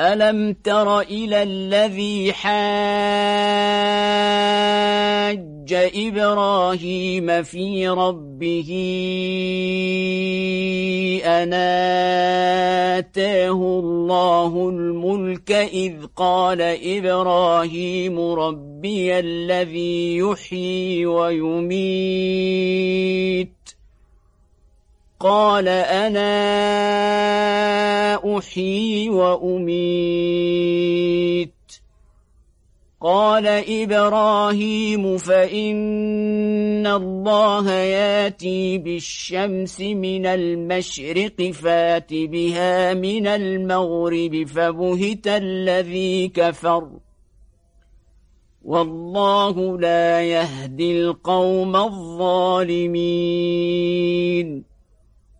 ألم تر إلى الذي حاج إبراهيم في ربه أناتاه الله الملك إذ قال إبراهيم ربي الذي يحيي ويميت؟ قال أنا أحيي وأميت. قال إبراهيم فإن الله ياتي بالشمس من المشرق فات بها من المغرب فبهت الذي كفر. والله لا يهدي القوم الظالمين.